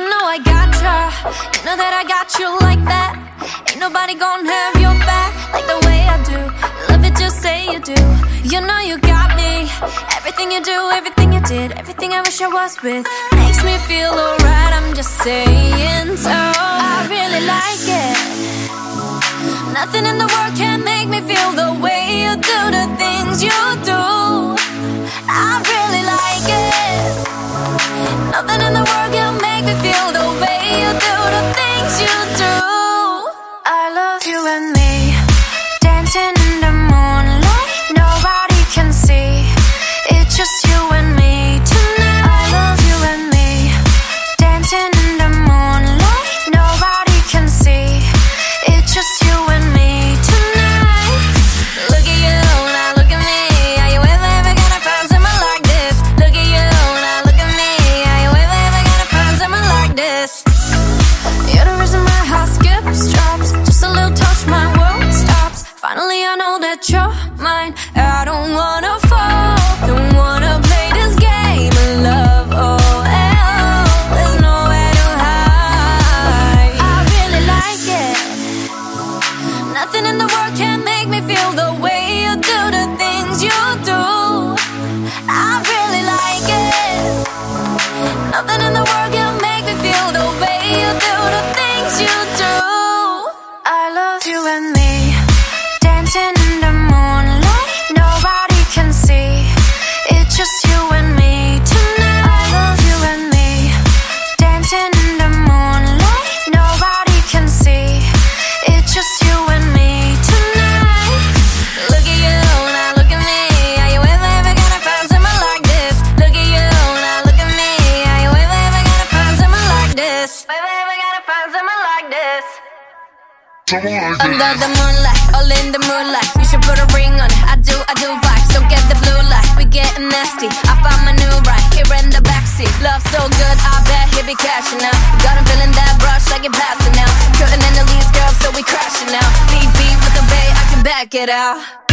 You know I got ya. You know that I got you like that. Ain't nobody gonna have your back like the way I do. Love it, just say you do. You know you got me. Everything you do, everything you did, everything I wish I was with makes me feel alright. I'm just saying so. I really like it. Nothing in the world can make me feel the way you do the things you do. I really like it. Nothing in the world feel the way you do the things you do. I love you and me, mine. I don't wanna fall, don't wanna play this game of love. Oh, hell, there's nowhere to hide. I really like it. Nothing in the world can make Under the moonlight, all in the moonlight. You should put a ring on. I do, I do vibes. Don't get the blue light. We getting nasty. I found my new right here in the backseat. Love so good, I bet he be cashing out. Got him feeling that brush like it passing out. Curtain in the leaves, girl, so we crashing out. Beat beat with the bay, I can back it out.